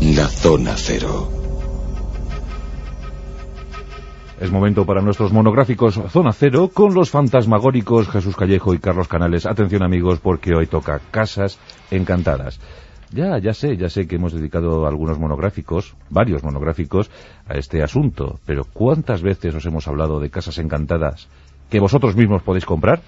La zona cero. Es momento para nuestros monográficos Zona Cero con los fantasmagóricos Jesús Callejo y Carlos Canales. Atención amigos porque hoy toca Casas Encantadas. Ya, ya sé, ya sé que hemos dedicado algunos monográficos, varios monográficos, a este asunto, pero ¿cuántas veces os hemos hablado de casas encantadas que vosotros mismos podéis comprar?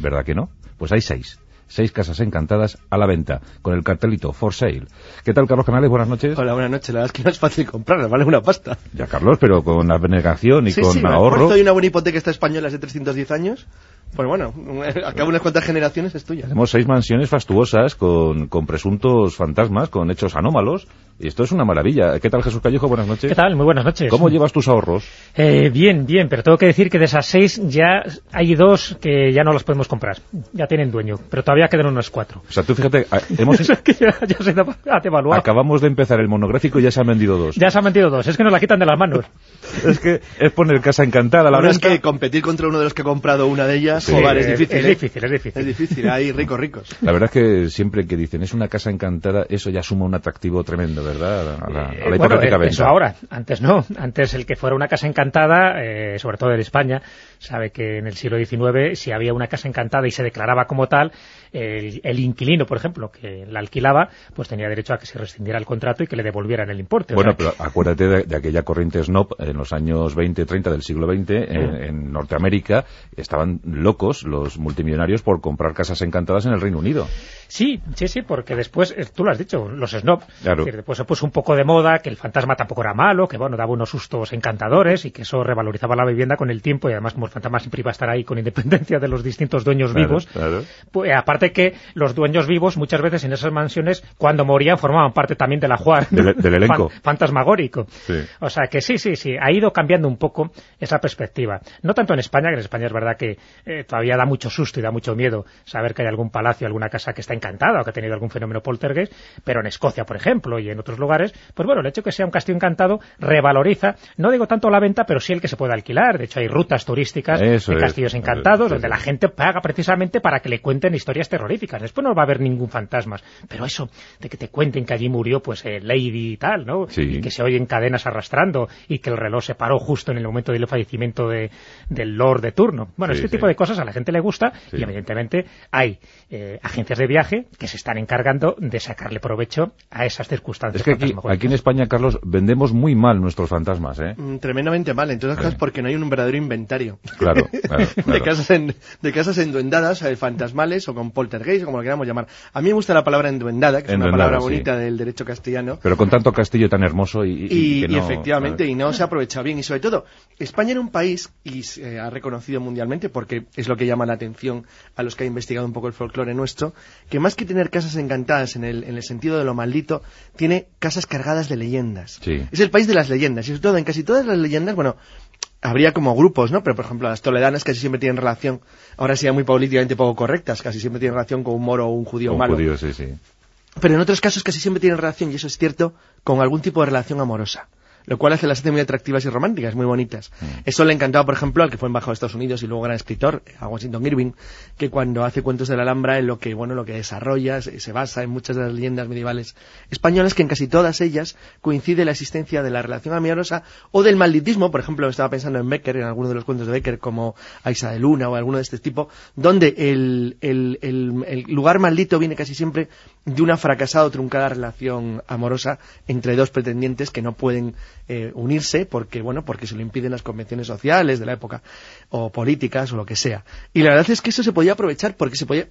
¿Verdad que no? Pues hay seis seis casas encantadas a la venta, con el cartelito For Sale. ¿Qué tal, Carlos Canales? Buenas noches. Hola, buenas noches. La verdad es que no es fácil comprarlas, vale una pasta. Ya, Carlos, pero con abnegación y sí, con sí, ahorro. Sí, una buena hipoteca esta española es de 310 años. Pues bueno, a cabo unas cuantas generaciones es tuya. Tenemos seis mansiones fastuosas con, con presuntos fantasmas, con hechos anómalos. Y esto es una maravilla. ¿Qué tal, Jesús Callejo? Buenas noches. ¿Qué tal? Muy buenas noches. ¿Cómo llevas tus ahorros? Eh, bien, bien, pero tengo que decir que de esas seis ya hay dos que ya no las podemos comprar. Ya tienen dueño, pero todavía quedan unos cuatro. O sea, tú fíjate, hemos... que ya, ya se ha devaluado. Acabamos de empezar el monográfico y ya se han vendido dos. Ya se han vendido dos, es que nos la quitan de las manos. es que es poner casa encantada. La verdad venta. es que competir contra uno de los que ha comprado una de ellas, Sí. joder, es difícil. Es ¿eh? difícil, es difícil. Es difícil, hay ricos ricos. La verdad es que siempre que dicen es una casa encantada, eso ya suma un atractivo tremendo, ¿verdad? A la, a la Eh, bueno, eso ahora, antes no. Antes el que fuera una casa encantada, eh, sobre todo en España, sabe que en el siglo XIX, si había una casa encantada y se declaraba como tal, el, el inquilino, por ejemplo, que la alquilaba, pues tenía derecho a que se rescindiera el contrato y que le devolvieran el importe. O Bueno, sea pero acuérdate de, de aquella corriente snob en los años 20, 30 del siglo XX en, en Norteamérica. Estaban locos los multimillonarios por comprar casas encantadas en el Reino Unido. Sí, sí, sí, porque después, eh, tú lo has dicho, los snob, Claro. decir, después se puso un poco de moda que el fantasma tampoco era malo, que bueno, daba unos sustos encantadores y que eso revalorizaba la vivienda con el tiempo y además como el fantasma siempre iba a estar ahí con independencia de los distintos dueños Claro, vivos, claro. pues, aparte que los dueños vivos muchas veces en esas mansiones cuando morían formaban parte también del ajuar Del- del elenco. fan- fantasmagórico. Sí. O sea que sí, sí, sí, ha ido cambiando un poco esa perspectiva. No tanto en España, que en España es verdad que eh, todavía da mucho susto y da mucho miedo saber que hay algún palacio, alguna casa que está encantada o que ha tenido algún fenómeno poltergeist, pero en Escocia, por ejemplo, y en otros lugares, pues bueno, el hecho de que sea un castillo encantado revaloriza, no digo tanto la venta, pero sí el que se puede alquilar. De hecho, hay rutas turísticas Eso de es. castillos encantados Sí, donde sí. la gente paga precisamente para que le cuenten historias terroríficas. Después no va a haber ningún fantasmas, pero eso de que te cuenten que allí murió pues eh, Lady y tal, ¿no? Sí. Y que se oyen cadenas arrastrando y que el reloj se paró justo en el momento del fallecimiento de, del Lord de turno. Bueno, Sí, este sí. tipo de cosas a la gente le gusta Sí. y evidentemente hay eh, agencias de viaje que se están encargando de sacarle provecho a esas circunstancias. Es que aquí, aquí en España, Carlos, vendemos muy mal nuestros fantasmas, ¿eh? Mm, Tremendamente mal, entre otras cosas porque no hay un verdadero inventario. Claro, claro, de, casas en, de casas enduendadas, eh, fantasmales o con poltergeist o como lo queramos llamar. A mí me gusta la palabra enduendada, que es una palabra sí. bonita del derecho castellano. Pero con tanto castillo tan hermoso y, y- Y, que y no- efectivamente, y no se aprovecha bien. Y sobre todo, España era un país, y se ha reconocido mundialmente, porque es lo que llama la atención a los que han investigado un poco el folclore nuestro, que más que tener casas encantadas en el, en el sentido de lo maldito, tiene casas cargadas de leyendas. Sí. Es el país de las leyendas. Y sobre todo, en casi todas las leyendas, bueno, habría como grupos, ¿no? Pero, por ejemplo, las toledanas casi siempre tienen relación, ahora sí muy políticamente poco correctas, casi siempre tienen relación con un moro o un judío Un malo. judío, sí, sí. Pero en otros casos casi siempre tienen relación, y eso es cierto, con algún tipo de relación amorosa. Lo cual hace las hace muy atractivas y románticas, muy bonitas. Mm. Eso le encantaba, por ejemplo, al que fue embajador de Estados Unidos y luego gran escritor, a Washington Irving, que cuando hace cuentos de la Alhambra, en lo que, bueno, lo que desarrolla, se, se basa en muchas de las leyendas medievales españolas, que en casi todas ellas coincide la existencia de la relación amorosa o del malditismo, por ejemplo, estaba pensando en Becker, en alguno de los cuentos de Becker, como Aisa de Luna o alguno de este tipo, donde el, el- el- el lugar maldito viene casi siempre de una fracasada o truncada relación amorosa entre dos pretendientes que no pueden eh, unirse porque, bueno, porque se lo impiden las convenciones sociales de la época o políticas o lo que sea. Y la verdad es que eso se podía aprovechar porque se podía...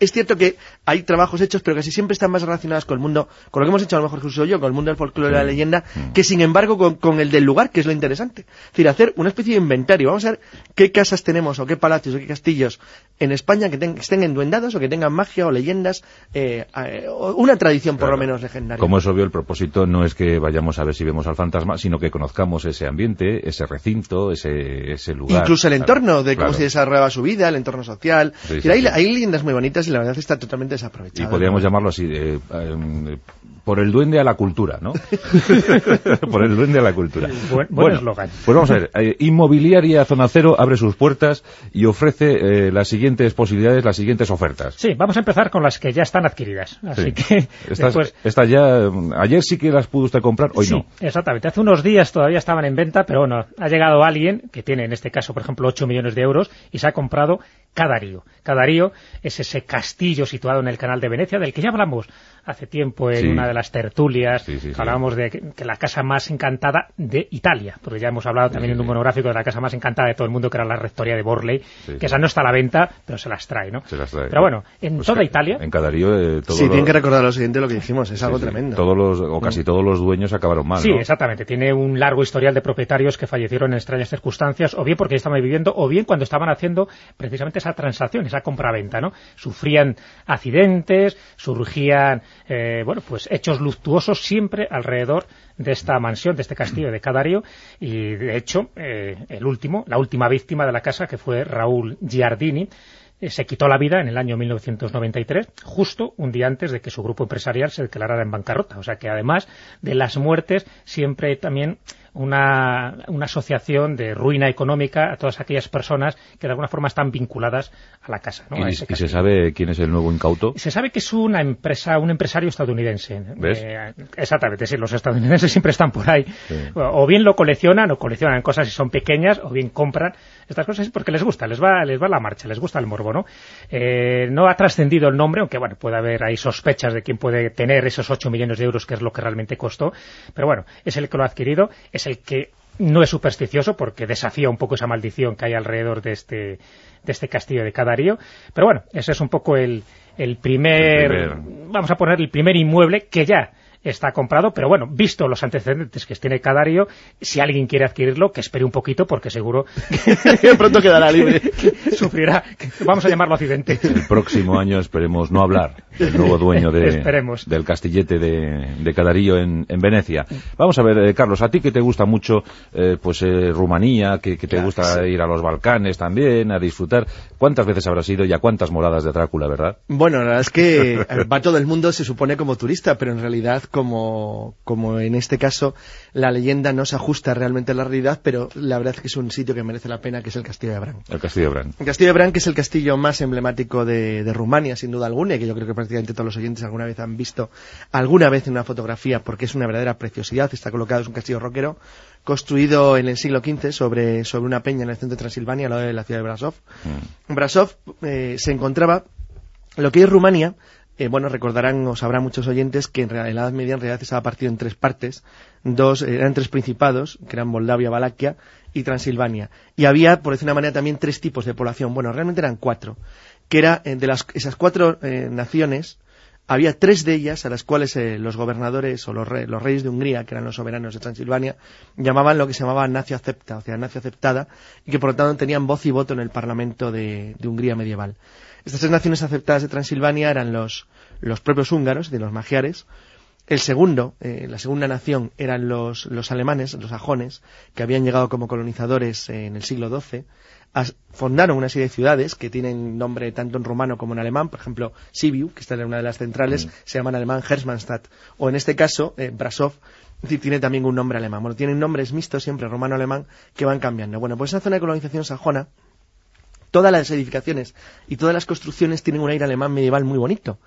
Es cierto que hay trabajos hechos, pero casi siempre están más relacionados con el mundo, con lo que hemos hecho a lo mejor Jesús yo, con el mundo del folclore y la leyenda, que sin embargo con, con el del lugar, que es lo interesante. Es decir, hacer una especie de inventario. Vamos a ver qué casas tenemos, o qué palacios, o qué castillos en España que, ten- que estén enduendados, o que tengan magia, o leyendas, eh, eh, o una tradición por Claro. lo menos legendaria. Como es obvio, el propósito no es que vayamos a ver si vemos al fantasma, sino que conozcamos ese ambiente, ese recinto, ese, ese lugar. Incluso el Claro, entorno de cómo claro. se desarrollaba su vida, el entorno social. Sí, Y sí, hay, sí. hay leyendas muy bonitas y la verdad está totalmente desaprovechado. Y podríamos llamarlo así, eh, eh, por el duende a la cultura, ¿no? por el duende a la cultura. Buen, buen eslogan. pues vamos a ver, eh, Inmobiliaria Zona Cero abre sus puertas y ofrece eh, las siguientes posibilidades, las siguientes ofertas. Sí, vamos a empezar con las que ya están adquiridas. Así Sí. que Estas, después- estas ya, ayer sí que las pudo usted comprar, hoy sí, no. exactamente. Hace unos días todavía estaban en venta, pero bueno, ha llegado alguien que tiene en este caso, por ejemplo, 8 millones de euros y se ha comprado Cadarío. Cadarío es ese castillo situado en el canal de Venecia, del que ya hablamos hace tiempo en Sí. una de las tertulias. Sí, sí, sí. Hablábamos de que, que la casa más encantada de Italia, porque ya hemos hablado también sí, en un monográfico de la casa más encantada de todo el mundo, que era la rectoría de Borley, Sí, que sí. esa no está a la venta, pero se las trae, ¿no? Se las trae. Pero bueno, en Pues toda Italia... En Cadarío, eh, todo Sí, lo- tienen que recordar lo siguiente lo que dijimos, es sí, algo sí, tremendo. Todos los, o casi todos los dueños acabaron mal, Sí, ¿no? exactamente. Tiene un largo historial de propietarios que fallecieron en extrañas circunstancias, o bien porque estaban viviendo, o bien cuando estaban haciendo precisamente esa transacción, esa compra-venta, ¿no? Sufrían accidentes, surgían, eh, bueno, pues hechos luctuosos siempre alrededor de esta mansión, de este castillo de Cadario, y de hecho, eh, el último, la última víctima de la casa, que fue Raúl Giardini, eh, se quitó la vida en el año 1993, justo un día antes de que su grupo empresarial se declarara en bancarrota. O sea que además de las muertes, siempre también una, una asociación de ruina económica a todas aquellas personas que de alguna forma están vinculadas a la casa. ¿no? A ¿Y, ese y se sabe quién es el nuevo incauto? Se sabe que es una empresa, un empresario estadounidense. ¿Ves? Eh, exactamente, sí, los estadounidenses siempre están por ahí. Sí. O bien lo coleccionan, o coleccionan cosas y son pequeñas, o bien compran estas cosas porque les gusta, les va, les va la marcha, les gusta el morbo, ¿no? Eh, no ha trascendido el nombre, aunque bueno, puede haber ahí sospechas de quién puede tener esos 8 millones de euros, que es lo que realmente costó. Pero bueno, es el que lo ha adquirido, es el que no es supersticioso porque desafía un poco esa maldición que hay alrededor de este, de este castillo de Cadarío. Pero bueno, ese es un poco el, el primer, El primer. vamos a poner el primer inmueble que ya está comprado, pero bueno, visto los antecedentes que tiene Cadario, si alguien quiere adquirirlo, que espere un poquito, porque seguro Que pronto quedará libre. que sufrirá, vamos a llamarlo accidente. El próximo año esperemos no hablar del nuevo dueño de, Esperemos. del castillete de, de en, en Venecia. Vamos a ver, eh, Carlos, a ti que te gusta mucho eh, pues eh, Rumanía, que, que te Claro, gusta sí. ir a los Balcanes también, a disfrutar, ¿cuántas veces habrás ido y a cuántas moradas de Drácula, verdad? Bueno, la verdad es que va todo el mundo, se supone, como turista, pero en realidad, como, como en este caso, la leyenda no se ajusta realmente a la realidad, pero la verdad es que es un sitio que merece la pena, que es el Castillo de Bran. El Castillo de Bran. El Castillo de Bran, que es el castillo más emblemático de, de Rumania, sin duda alguna, y que yo creo que prácticamente todos los oyentes alguna vez han visto alguna vez en una fotografía, porque es una verdadera preciosidad. Está colocado, es un castillo roquero, construido en el siglo XV sobre, sobre una peña en el centro de Transilvania, al lado de la ciudad de Brasov. Mm. Brasov eh, se encontraba, lo que es Rumania, eh, bueno, recordarán o sabrán muchos oyentes que en, la Edad Media en realidad estaba partido en tres partes. Dos, eh, eran tres principados, que eran Moldavia, Valaquia y Transilvania. Y había, por decir una manera, también tres tipos de población. Bueno, realmente eran cuatro. Que era, eh, de las, esas cuatro eh, naciones, había tres de ellas a las cuales eh, los gobernadores o los, re- los reyes de Hungría, que eran los soberanos de Transilvania, llamaban lo que se llamaba nacio acepta, o sea, nacio aceptada, y que por lo tanto tenían voz y voto en el parlamento de, de Hungría medieval. Estas tres naciones aceptadas de Transilvania eran los, los propios húngaros, de los magiares, el segundo, eh, la segunda nación eran los, los alemanes, los sajones, que habían llegado como colonizadores eh, en el siglo XII. As- fundaron una serie de ciudades que tienen nombre tanto en rumano como en alemán. Por ejemplo, Sibiu, que está en una de las centrales, se llama en alemán Hermannstadt. O en este caso, eh, Brasov, ti- tiene también un nombre alemán. Bueno, tienen nombres mixtos siempre rumano-alemán que van cambiando. Bueno, pues esa zona de colonización sajona todas las edificaciones y todas las construcciones tienen un aire alemán medieval muy bonito.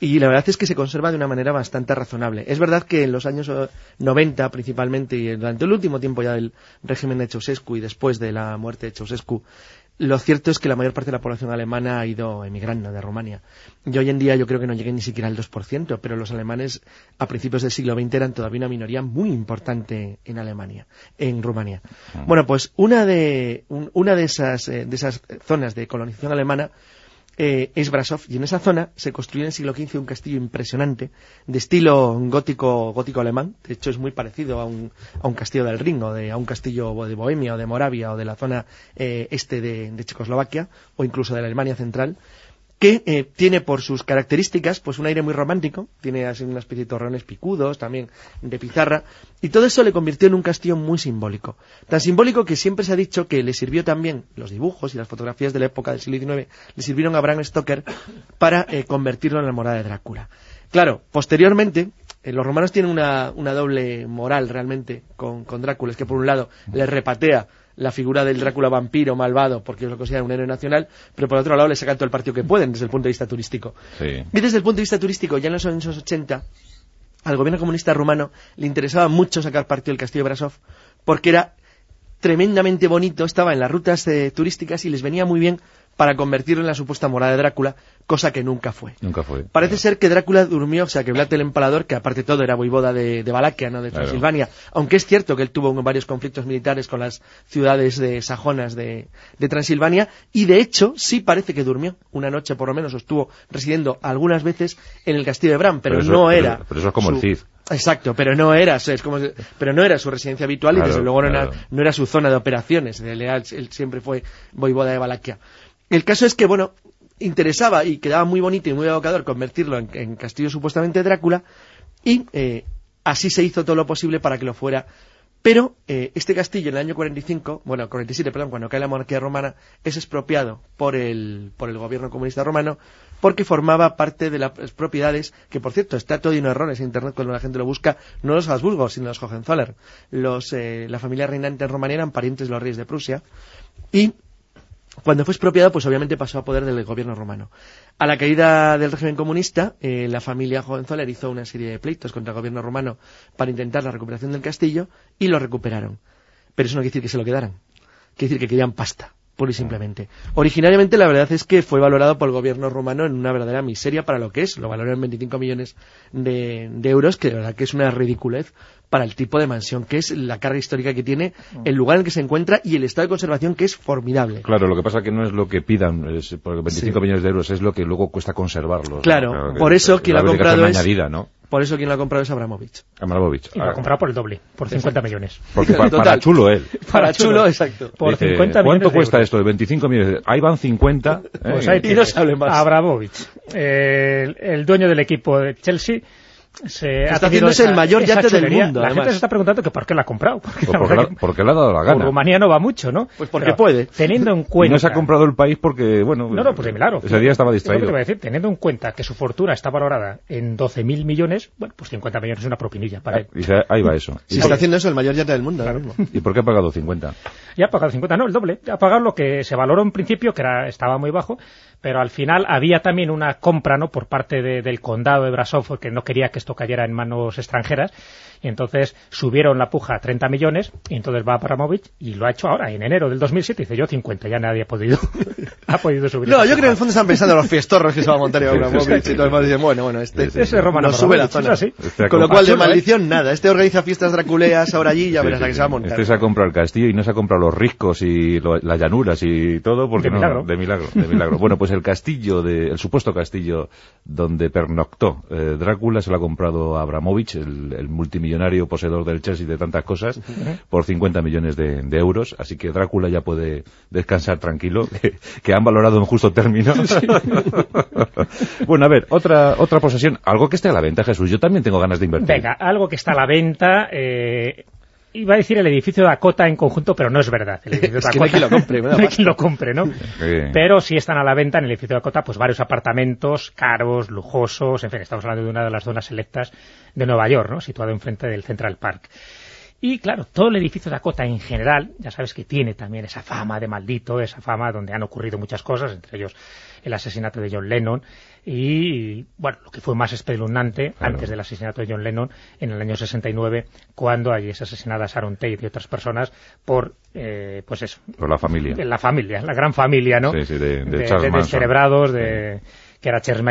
Y la verdad es que se conserva de una manera bastante razonable. Es verdad que en los años eh, 90 principalmente y durante el último tiempo ya del régimen de Ceausescu y después de la muerte de Ceausescu, lo cierto es que la mayor parte de la población alemana ha ido emigrando de Rumania. Y hoy en día yo creo que no llegué ni siquiera al 2%, pero los alemanes a principios del siglo XX eran todavía una minoría muy importante en Alemania, en Rumania. Bueno, pues una de, un- una de esas, eh, de esas zonas de colonización alemana eh, es Brasov y en esa zona se construyó en el siglo XV un castillo impresionante de estilo gótico gótico alemán. De hecho es muy parecido a un, a un castillo del Rin o de, a un castillo de Bohemia o de Moravia o de la zona eh, este de, de Checoslovaquia o incluso de la Alemania central que eh, tiene por sus características pues un aire muy romántico, tiene así una especie de torreones picudos, también de pizarra, y todo eso le convirtió en un castillo muy simbólico. Tan simbólico que siempre se ha dicho que le sirvió también los dibujos y las fotografías de la época del siglo XIX, le sirvieron a Bram Stoker para eh, convertirlo en la morada de Drácula. Claro, posteriormente, eh, los romanos tienen una, doble moral realmente con, con Drácula, es que por un lado le repatea la figura del Drácula vampiro malvado porque lo consideran un héroe nacional, pero por otro lado le sacan todo el partido que pueden desde el punto de vista turístico. Y desde el punto de vista turístico, ya en los años 80, al gobierno comunista rumano le interesaba mucho sacar partido del castillo de Brasov porque era tremendamente bonito, estaba en las rutas eh, turísticas y les venía muy bien para convertirlo en la supuesta morada de Drácula, cosa que nunca fue. Nunca fue. Parece ser que Drácula durmió, o sea, que Vlad el Empalador, que aparte de todo era voivoda de, de Valaquia, no de Transilvania, aunque es cierto que él tuvo varios conflictos militares con las ciudades de sajonas de, Transilvania, y de hecho sí parece que durmió una noche por lo menos, o estuvo residiendo algunas veces en el castillo de Bram, pero, no era... Pero, eso es como el Cid. Exacto, pero no era, es como, pero no era su residencia habitual y desde luego no, era, no, era, su zona de operaciones. Él, él siempre fue voivoda de Valaquia. El caso es que, bueno, interesaba y quedaba muy bonito y muy evocador convertirlo en, castillo supuestamente Drácula y eh, así se hizo todo lo posible para que lo fuera. Pero eh, este castillo en el año 45, bueno, 47, perdón, cuando cae la monarquía romana, es expropiado por el, por el gobierno comunista romano porque formaba parte de las propiedades, que por cierto está todo lleno de errores en internet cuando la gente lo busca, no los Habsburgo, sino los Hohenzollern. Los, eh, la familia reinante en Rumanía eran parientes de los reyes de Prusia y cuando fue expropiado, pues obviamente pasó a poder del gobierno romano. A la caída del régimen comunista, eh, la familia Hohenzollern hizo una serie de pleitos contra el gobierno romano para intentar la recuperación del castillo y lo recuperaron. Pero eso no quiere decir que se lo quedaran. Quiere decir que querían pasta pura y simplemente. Originariamente la verdad es que fue valorado por el gobierno romano en una verdadera miseria para lo que es, lo valoraron en 25 millones de, de, euros, que de verdad que es una ridiculez para el tipo de mansión, que es la carga histórica que tiene, el lugar en el que se encuentra y el estado de conservación que es formidable. Claro, lo que pasa que no es lo que pidan, es, porque 25 millones de euros es lo que luego cuesta conservarlos. Claro, por eso quien lo ha comprado es... Por eso quien lo ha comprado es Abramovich. Abramovich. Y lo ha ah. comprado por el doble, por 50 millones. Porque para, chulo él. Para chulo, exacto. Por 50 millones ¿Cuánto cuesta esto de 25 millones? Ahí van 50. Pues ahí y no se hable más. Abramovich, el dueño del equipo de Chelsea, se está haciéndose el mayor yate del mundo. La gente se está preguntando que por qué la ha comprado. Porque, porque, le ha dado la gana. Rumanía no va mucho, ¿no? Pues porque puede. Teniendo en cuenta... no se ha comprado el país porque, bueno... No, no, pues de milagro. Ese día estaba distraído. decir, teniendo en cuenta que su fortuna está valorada en 12.000 millones, bueno, pues 50 millones es una propinilla para él. ahí va eso. Si está haciendo eso el mayor yate del mundo mismo. ¿Y por qué ha pagado 50? Ya ha pagado 50, no, el doble. Ha pagado lo que se valoró en principio, que era, estaba muy bajo, pero al final había también una compra no por parte del condado de Brasov que no quería que esto cayera en manos extranjeras. Y entonces subieron la puja a 30 millones y entonces va a Paramovich y lo ha hecho ahora en enero del 2007 dice yo 50 ya nadie ha podido ha podido subir no yo creo que en el fondo están pensando los fiestorros que se va a montar Abramovich y todo el mundo dice bueno bueno este, ese Romano sube la zona este con lo cual de maldición nada. Este organiza fiestas draculeas ahora allí ya verás la que se va a montar. Este se ha comprado el castillo y no se ha comprado los riscos y las llanuras y todo porque de milagro. de milagro de milagro. Bueno pues el castillo, de, el supuesto castillo donde pernoctó eh, Drácula se lo ha comprado Abramovich, el, multimillonario poseedor del Chelsea de tantas cosas, por 50 millones de, euros. Así que Drácula ya puede descansar tranquilo, que, han valorado en justo término. bueno, a ver, otra, otra posesión, algo que esté a la venta, Jesús. Yo también tengo ganas de invertir. Venga, algo que está a la venta. Eh, iba a decir el edificio de Dakota en conjunto, pero no es verdad. El edificio de Dakota, lo compre, no hay quien lo compre, ¿no? Pero sí están a la venta en el edificio de Dakota pues varios apartamentos caros, lujosos, en fin, estamos hablando de una de las zonas selectas de Nueva York, ¿no? Situado enfrente del Central Park. Y claro, todo el edificio de Dakota en general, ya sabes que tiene también esa fama de maldito, esa fama donde han ocurrido muchas cosas, entre ellos el asesinato de John Lennon y, bueno, lo que fue más espeluznante antes del asesinato de John Lennon en el año 69, cuando allí es asesinada Sharon Tate y otras personas por, eh, pues eso. Por la familia. La familia, la gran familia, ¿no? Sí, sí, de, de, de, de que era Charles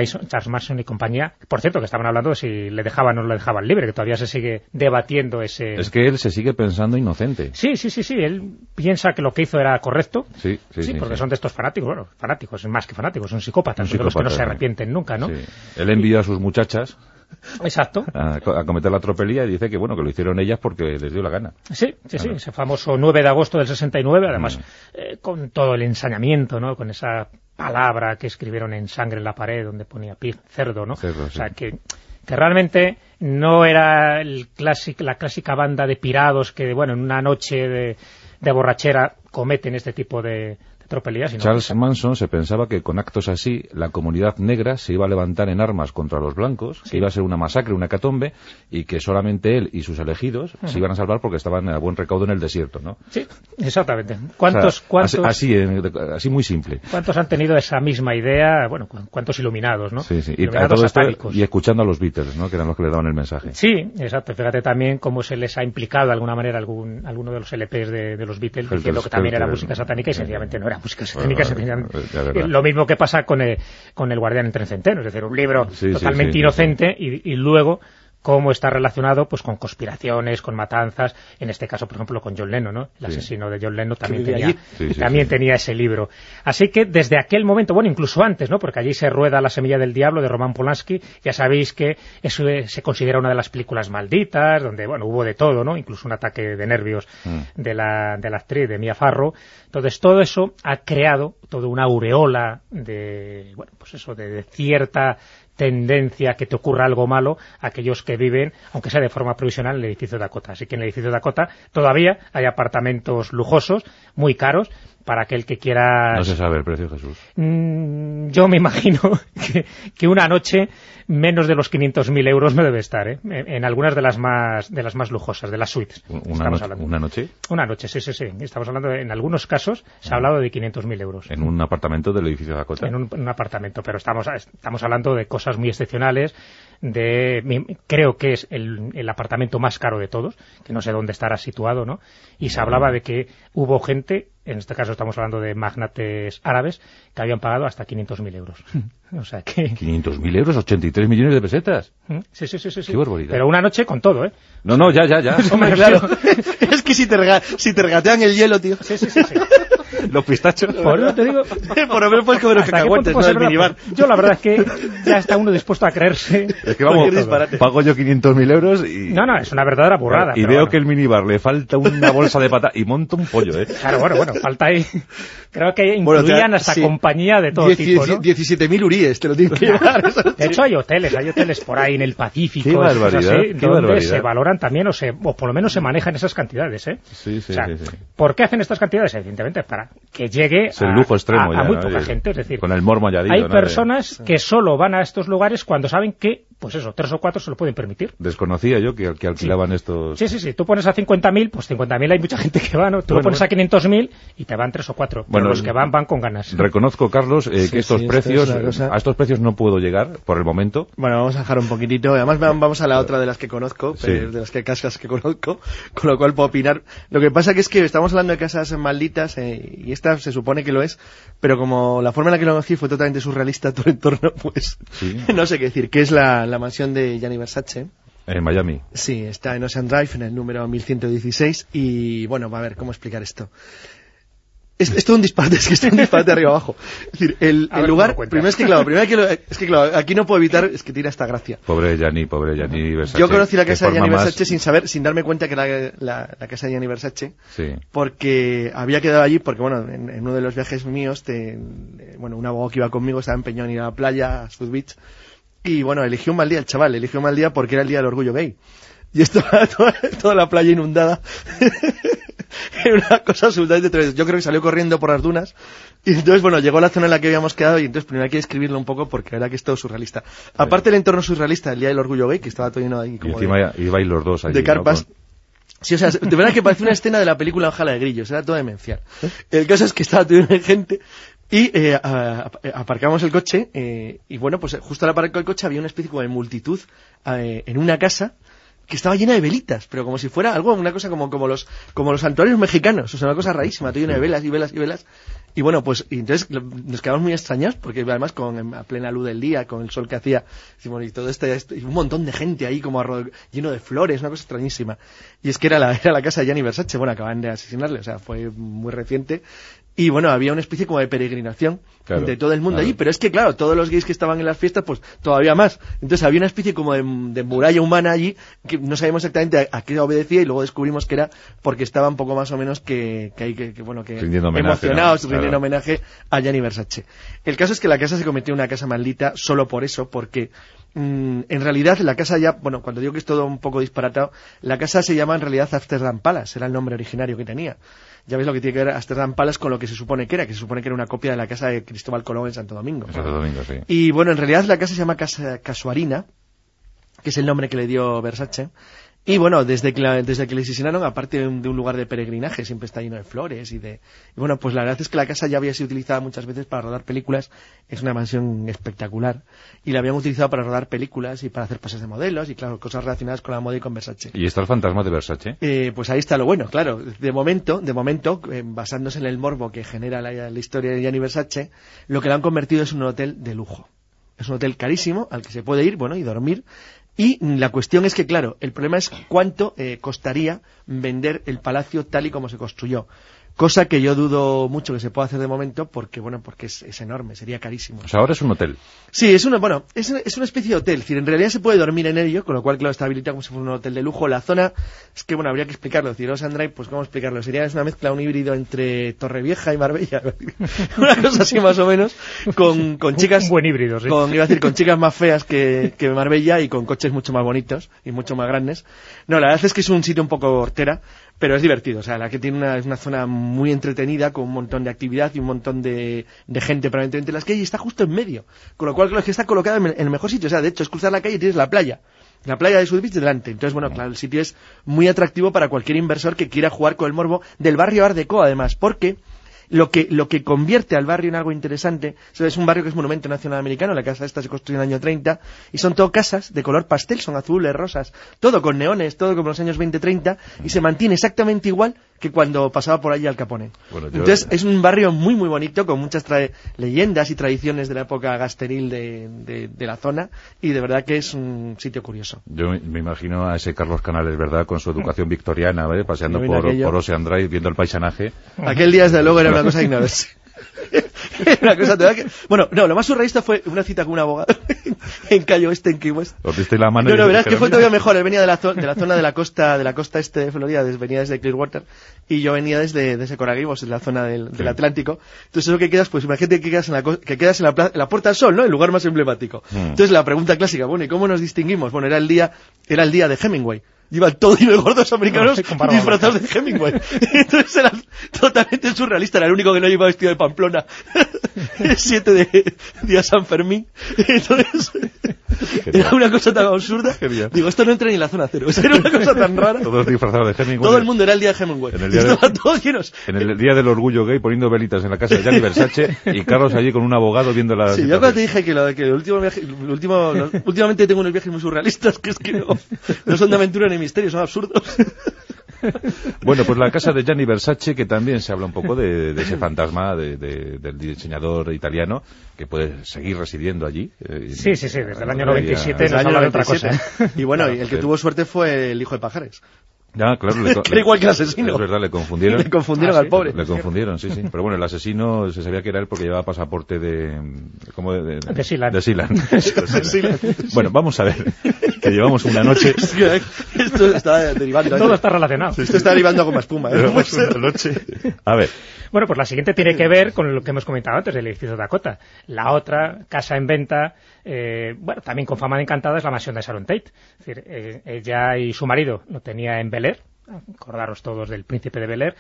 Manson, y compañía. Por cierto, que estaban hablando de si le dejaban o no le dejaban libre, que todavía se sigue debatiendo ese... Es que él se sigue pensando inocente. Sí, sí, sí, sí. Él piensa que lo que hizo era correcto. Sí, sí, sí. porque son de estos fanáticos, bueno, fanáticos, más que fanáticos, son psicópatas, son los que no se arrepienten nunca, ¿no? Él envió a sus muchachas Exacto. A, a cometer la tropelía y dice que bueno que lo hicieron ellas porque les dio la gana. Sí, sí, sí, ese famoso 9 de agosto del 69, además eh, con todo el ensañamiento, ¿no? Con esa palabra que escribieron en sangre en la pared donde ponía pig, cerdo, ¿no? Cerdo, o sea, que, que realmente no era el clásic- la clásica banda de pirados que, bueno, en una noche de, de borrachera cometen este tipo de tropelías, sino Charles que- Manson se pensaba que con actos así la comunidad negra se iba a levantar en armas contra los blancos, que iba a ser una masacre, una hecatombe, y que solamente él y sus elegidos se iban a salvar porque estaban a buen recaudo en el desierto, ¿no? Sí, exactamente. ¿Cuántos, O sea, cuántos, Así, así, en- así muy simple. ¿Cuántos han tenido esa misma idea? Bueno, cu- ¿cuántos iluminados, no? Sí, sí. Y, a todo escuchando a los Beatles, ¿no? Que eran los que le daban el mensaje. Sí, exacto. Fíjate también cómo se les ha implicado de alguna manera algún, alguno de los LPs de, de los Beatles, diciendo que también era música satánica y sencillamente no era música satánica. Bueno, sencillamente- eh, ya verdad. Lo mismo que pasa con el, con el Guardián entre Centenos, es decir, un libro sí, totalmente sí, sí, inocente Y, y luego cómo está relacionado pues con conspiraciones, con matanzas, en este caso, por ejemplo, con John Lennon, ¿no? El Sí. asesino de John Lennon también tenía. Sí, también tenía ese libro. Así que desde aquel momento, bueno, incluso antes, ¿no? Porque allí se rueda La semilla del diablo de Roman Polanski, ya sabéis que eso se considera una de las películas malditas, donde, bueno, hubo de todo, ¿no? Incluso un ataque de nervios Mm. de, la, de la actriz, de Mia Farrow. Entonces, todo eso ha creado toda una aureola de, bueno, pues eso, de, de cierta tendencia que te ocurra algo malo a aquellos que viven, aunque sea de forma provisional, en el edificio Dakota. Así que en el edificio Dakota todavía hay apartamentos lujosos, muy caros, para aquel que quiera... No se sabe el precio, Jesús. Mm, yo me imagino que, que una noche menos de los 500.000 euros no debe estar, ¿eh? en, en algunas de las más de las más lujosas, de las suites. Una, no- hablando. una noche Una noche, sí, sí, sí. Estamos hablando, de- en algunos casos, se ha hablado de 500.000 euros en un apartamento del edificio Dakota. en un, en un apartamento, pero estamos, estamos hablando de cosas muy excepcionales, de creo que es el, el apartamento más caro de todos, que no sé dónde estará situado, ¿no? Y se hablaba de que hubo gente, en este caso estamos hablando de magnates árabes, que habían pagado hasta 500.000 euros. o sea que... 500.000 euros, 83 millones de pesetas. Sí, sí, sí, sí, sí. Qué barbaridad. Pero una noche con todo, ¿eh? No, no, ya, ya, ya. Hombre, claro. es que si te, rega- si te regatean el hielo, tío. Sí, sí, sí. sí. Los pistachos. Por eso te digo... Por lo menos puedes comer los ¿hasta qué punto cacahuetes, ¿no? verdad? minibar. Yo la verdad es que ya está uno dispuesto a creerse... Es que vamos, pago yo 500.000 euros y... No, no, es una verdadera burrada. y pero veo bueno. que el minibar le falta una bolsa de pata y monta un pollo, ¿eh? Claro, bueno, bueno, falta ahí. Creo que Bueno, incluían te- hasta sí. compañía de todo Dieci- tipo, ¿no? 17.000 uríes, te lo tienes que llevar. eso De hecho, hay hoteles, hay hoteles por ahí en el Pacífico, Qué cosas barbaridad, así, qué donde barbaridad. se valoran también, o, se, o por lo menos se manejan esas cantidades, ¿eh? Sí, sí, O sea, sí, sí. ¿Por qué hacen estas cantidades? Evidentemente, para que llegue Es el a, lujo extremo a- ya, a muy ¿no? poca gente. Es decir, con el mormo añadido, hay personas que solo van a estos lugares cuando saben que, pues eso, tres o cuatro se lo pueden permitir. Desconocía yo que, que alquilaban estos... Sí, sí, sí. Tú pones a 50.000, pues 50.000 hay mucha gente que va, ¿no? Tú lo Bueno, pones a 500.000 y te van tres o cuatro. Bueno, Pero los que van, van con ganas. Reconozco, Carlos, eh, Sí, que estos sí, esto precios, es cosa- a estos precios no puedo llegar por el momento. Bueno, vamos a dejar un poquitito. Además, va- vamos a la otra de las que conozco, Sí. eh, de las que casas que conozco, con lo cual puedo opinar. Lo que pasa que es que estamos hablando de casas malditas, eh, y esta se supone que lo es, pero como la forma en la que lo conocí fue totalmente surrealista todo el entorno, pues Sí. no sé qué decir, que es la, la mansión de Gianni Versace. En Miami. Sí, está en Ocean Drive, en el número 1116, y bueno, va a ver cómo explicar esto. Es, es todo un disparate, es que es todo un disparate arriba abajo. Es decir, el, A el ver, lugar, primero es que claro, primero que lo- es que claro, aquí no puedo evitar, es que tiene esta gracia. Pobre Gianni, pobre Gianni Versace. Yo conocí la casa de Gianni más- Versace sin saber, sin darme cuenta que era la, la casa de Gianni Versace, Sí. porque había quedado allí, porque bueno, en, en uno de los viajes míos, te- bueno, un abogado que iba conmigo estaba empeñado en ir a la playa, a South Beach, y bueno, eligió un mal día el chaval, eligió un mal día porque era el día del orgullo gay. Y estaba toda, toda la playa inundada. Era una cosa absolutamente tremenda. Yo creo que salió corriendo por las dunas. Y entonces, bueno, llegó a la zona en la que habíamos quedado y entonces primero hay que describirlo un poco porque la verdad que es todo surrealista. Aparte del entorno surrealista, el día del orgullo gay, que estaba todo lleno ahí Y como encima de, ibais los dos allí, de ¿no? carpas. Con- Sí, o sea, de verdad que parece una escena de la película Ojala de Grillos, era todo demencial. El caso es que estaba todo lleno de gente y eh, aparcamos el coche eh, y bueno, pues justo al aparcar el coche había una especie como de multitud eh, en una casa que estaba llena de velitas, pero como si fuera algo, una cosa como, como los, como los santuarios mexicanos, o sea, una cosa rarísima, todo lleno de velas y velas y velas. Y bueno, pues, y entonces nos quedamos muy extrañados, porque además con, a plena luz del día, con el sol que hacía, y todo este, este- y un montón de gente ahí como lleno de flores, una cosa extrañísima. Y es que era la, era la casa de Gianni Versace, bueno, acaban de asesinarle, o sea, fue muy reciente. Y bueno, había una especie como de peregrinación Claro, de todo el mundo claro. allí, pero es que claro, todos los gays que estaban en las fiestas, pues todavía más. Entonces había una especie como de, de muralla humana allí que no sabíamos exactamente a, a qué obedecía y luego descubrimos que era porque estaba un poco más o menos que, que, que, que, bueno, que emocionados, ¿no? rindiendo Claro. homenaje a Gianni Versace. El caso es que la casa se convirtió en una casa maldita solo por eso, porque mm, en realidad la casa ya, bueno, cuando digo que es todo un poco disparatado, la casa se llama en realidad Amsterdam Palace, era el nombre originario que tenía. Ya ves lo que tiene que ver Amsterdam Palace con lo que se supone que era, que se supone que era una copia de la casa de Cristóbal Colón en Santo Domingo. En Santo Domingo, sí. Y bueno, en realidad la casa se llama Casa Casuarina, que es el nombre que le dio Versace. Y bueno, desde que, la- desde que le asesinaron, aparte de un, de un lugar de peregrinaje, siempre está lleno de flores y de... Y bueno, pues la verdad es que la casa ya había sido utilizada muchas veces para rodar películas. Es una mansión espectacular. Y la habían utilizado para rodar películas y para hacer pases de modelos y claro, cosas relacionadas con la moda y con Versace. Y está el fantasma de Versace. Eh, pues ahí está lo bueno, claro. De momento, de momento, eh, basándose en el morbo que genera la, la historia de Gianni Versace, lo que lo han convertido es un hotel de lujo. Es un hotel carísimo al que se puede ir, bueno, y dormir. Y la cuestión es que, claro, el problema es cuánto eh, costaría vender el palacio tal y como se construyó. Cosa que yo dudo mucho que se pueda hacer de momento porque, bueno, porque es, es enorme, sería carísimo. O sea, ahora es un hotel. Sí, es una, bueno, es, es una especie de hotel, es decir, en realidad se puede dormir en ello, con lo cual, claro, está habilitado como si fuera un hotel de lujo. La zona, es que, bueno, habría que explicarlo, es decir, Ocean Drive, pues, ¿cómo explicarlo? Sería, es una mezcla, un híbrido entre Torrevieja y Marbella, una cosa así más o menos, con, con chicas... Un buen híbrido, sí. Con, iba a decir, con chicas más feas que, que Marbella y con coches mucho más bonitos y mucho más grandes. No, la verdad es que es un sitio un poco hortera, pero es divertido. O sea, la que tiene una, es una zona muy entretenida con un montón de actividad y un montón de, de gente probablemente entre las calles y está justo en medio. Con lo cual, creo que está colocada en el, mejor sitio. O sea, de hecho, es cruzar la calle y tienes la playa. La playa de South Beach delante. Entonces, bueno, claro, el sitio es muy atractivo para cualquier inversor que quiera jugar con el morbo del barrio Art Deco, además, porque lo que, lo que convierte al barrio en algo interesante, es un barrio que es monumento nacional americano, la casa esta se construyó en el año 30, y son todo casas de color pastel, son azules, rosas, todo con neones, todo como los años 20-30, y se mantiene exactamente igual que cuando pasaba por allí Al Capone. Bueno, yo- Entonces, es un barrio muy, muy bonito, con muchas tra- leyendas y tradiciones de la época gasteril de, de- de la zona, y de verdad que es un sitio curioso. Yo me- imagino a ese Carlos Canales, ¿verdad? Con su educación victoriana, ¿eh? Paseando por, aquello. por Ocean Drive, viendo el paisanaje. Aquel día, desde luego, era una cosa. Era una cosa que... Bueno, no, lo más surrealista fue una cita con un abogado en Cayo Este, en Key West. Os diste la mano No, no, verás que fue todavía mejor. Él venía de la, de la zona de la costa de la costa este de Florida, des- venía desde Clearwater, y yo venía desde, desde Coraguibos, de la zona del. Atlántico. Entonces, eso que quedas, pues imagínate que quedas en la, que quedas en la, en la Puerta del Sol, ¿no? El lugar más emblemático. Mm. Entonces, la pregunta clásica, bueno, ¿y cómo nos distinguimos? Bueno, era el día, era el día de Hemingway. Iban todo lleno de gordos americanos barba disfrazados de Hemingway. Entonces era totalmente surrealista. Era el único que no iba vestido de Pamplona. El 7 de día San Fermín. Entonces, era una cosa tan absurda. Digo, esto no entra ni en la zona cero. Era una cosa tan rara. Todos disfrazados de Hemingway. Todo el mundo era el día de Hemingway. En el día de- todos llenos. En el día del orgullo gay poniendo velitas en la casa de Gianni Versace y Carlos allí con un abogado viendo la Sí, yo cuando te dije que lo que el último viaje, el último, los- últimamente tengo unos viajes muy surrealistas que es que no, no son de aventura ni misterio, son absurdos. Bueno, pues la casa de Gianni Versace, que también se habla un poco de, de ese fantasma de- de- del diseñador italiano que puede seguir residiendo allí. eh, Sí, sí, sí, desde el año Todavía- 97 Desde nos año habla de otra 97. cosa. ¿eh? Y bueno, Claro, y el que tuvo suerte fue el hijo de Pajares. Ya, claro, le, Que era igual que el asesino. Es verdad, le confundieron. Le confundieron Ah, al sí. pobre. Le confundieron, sí, sí. Pero bueno, el asesino se sabía que era él porque llevaba pasaporte de... ¿Cómo de? De, De Sealand. De Sealand. bueno, vamos a ver. Que llevamos una noche... Que Esto está derivando. ¿eh? Todo está relacionado. Esto está derivando goma espuma. ¿eh? Llevamos una noche... A ver, Bueno, pues la siguiente tiene que ver con lo que hemos comentado antes del edificio Dakota. La otra, casa en venta, eh, bueno, también con fama de encantada, es la mansión de Sharon Tate. Es decir, eh, ella y su marido lo tenía en Bel Air, acordaros todos del príncipe de Bel Air,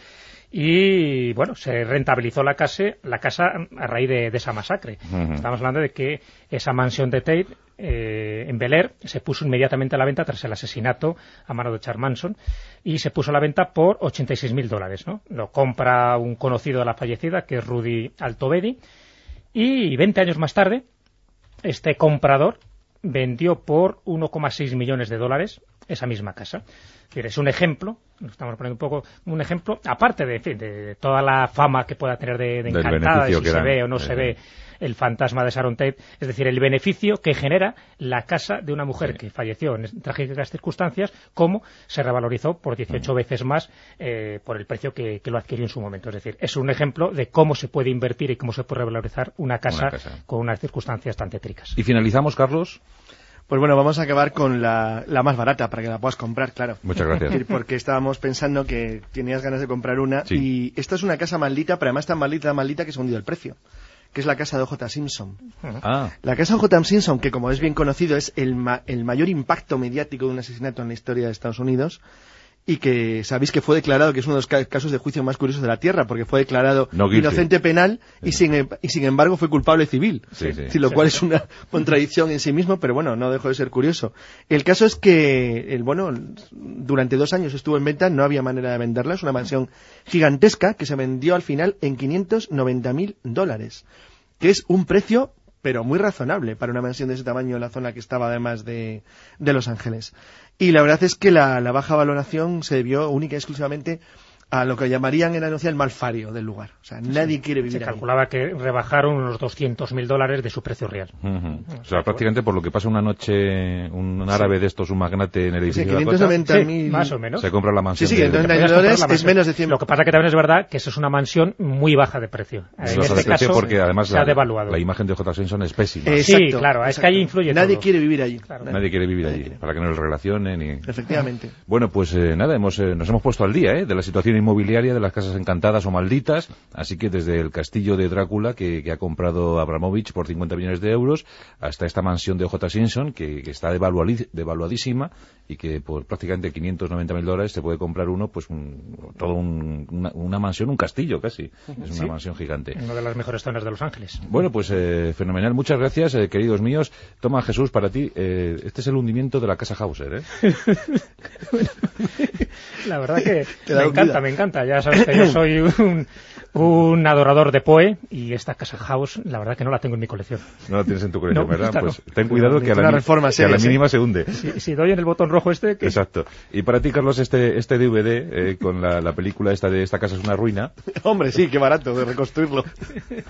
y bueno, se rentabilizó la casa, la casa a raíz de, de esa masacre. Estamos hablando de que esa mansión de Tate eh, en Bel Air se puso inmediatamente a la venta tras el asesinato a mano de Charles Manson y se puso a la venta por 86 mil dólares. ¿no? Lo compra un conocido de la fallecida, que es Rudy Altovedi, y 20 años más tarde, este comprador vendió por 1,6 millones de dólares esa misma casa. Es un ejemplo, nos estamos poniendo un poco un ejemplo, aparte de, en fin, de toda la fama que pueda tener de, encantada, de si se dan. ve o no Eh, se ve el fantasma de Sharon Tate, es decir, el beneficio que genera la casa de una mujer que falleció en trágicas circunstancias, como se revalorizó por 18 veces más eh, por el precio que, lo adquirió en su momento. Es decir, es un ejemplo de cómo se puede invertir y cómo se puede revalorizar una casa, con unas circunstancias tan tétricas. Y finalizamos, Carlos. Pues bueno, vamos a acabar con la, más barata para que la puedas comprar, claro. Muchas gracias. Porque estábamos pensando que tenías ganas de comprar una y esta es una casa maldita, pero además tan maldita, maldita que se ha hundido el precio que es la casa de O.J. Simpson. Ah. La casa de O.J. Simpson, que como es bien conocido, es el, el mayor impacto mediático de un asesinato en la historia de Estados Unidos, y que sabéis que fue declarado que es uno de los casos de juicio más curiosos de la Tierra, porque fue declarado inocente penal y, sin, em, y sin embargo fue culpable civil. lo cual es una contradicción en sí mismo, pero bueno, no dejó de ser curioso. El caso es que, el, bueno, durante dos años estuvo en venta, no había manera de venderla, es una mansión gigantesca que se vendió al final en 590 mil dólares, que es un precio pero muy razonable para una mansión de ese tamaño en la zona que estaba además de, de Los Ángeles. Y la verdad es que la, la baja valoración se debió única y exclusivamente a lo que llamarían en anuncia el malfario del lugar. O sea, nadie quiere vivir Se calculaba que rebajaron unos 200.000 dólares de su precio real. O sea, prácticamente por lo que pasa una noche un árabe de estos, un magnate en el edificio sí, 590.000 más o menos. Se compra la mansión. Sí, sí, de... dólares es menos de 100. Lo que pasa que también es verdad que eso es una mansión muy baja de precio. En este caso porque además se ha devaluado. La imagen de J. Simpson es pésima. sí, claro, es que allí influye Nadie quiere vivir allí. Nadie quiere vivir allí, para que no les relacionen. Y... Efectivamente. Bueno, pues eh, nada, hemos, eh, nos hemos puesto al día ¿eh? de la situación inmobiliaria de las casas encantadas o malditas, así que desde el castillo de Drácula que, ha comprado Abramovich por 50 millones de euros, hasta esta mansión de J. Simpson que, está devaluadísima y que por prácticamente 590 mil dólares se puede comprar uno, pues todo una, mansión, un castillo casi, es una mansión gigante. Una de las mejores zonas de Los Ángeles. Bueno, pues eh, fenomenal, muchas gracias, eh, queridos míos. Toma Jesús, para ti, eh, este es el hundimiento de la casa Hauser, ¿eh? la verdad que me encanta, me encanta. Ya sabes que yo soy un, un adorador de Poe y esta casa House, la verdad que no la tengo en mi colección. No la tienes en tu colección, ¿verdad? Pues ten cuidado que a, la, que a la, mínima se hunde. Si, doy en el botón rojo este... Exacto. Y para ti, Carlos, este, este DVD eh, con la, la película esta de Esta casa es una ruina... Hombre, sí, qué barato de reconstruirlo.